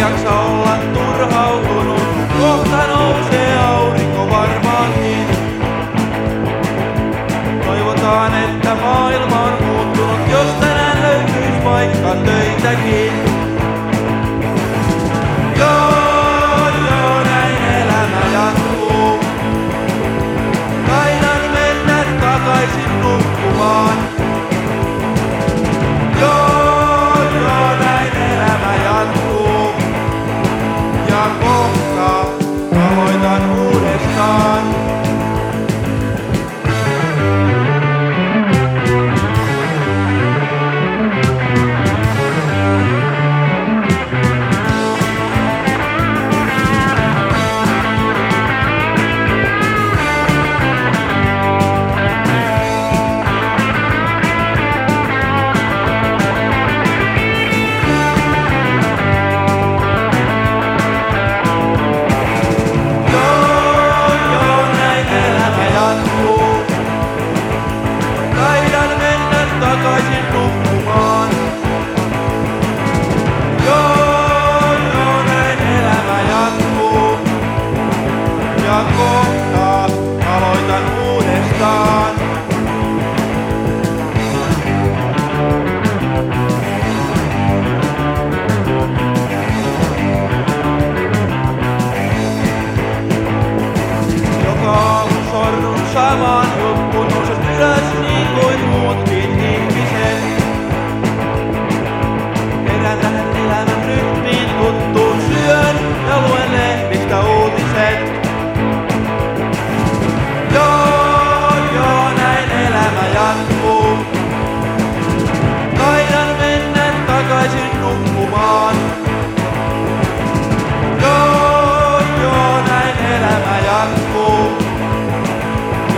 jaksa olla turhautunut, kohta nousee aurinko varmaankin. Toivotaan, että maailma on muuttunut, jos tänään löytyis vaikka töitäkin. Joo, joo.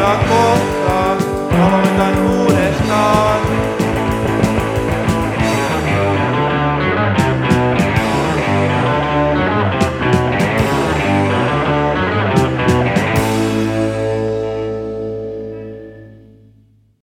na conta, ela vai dar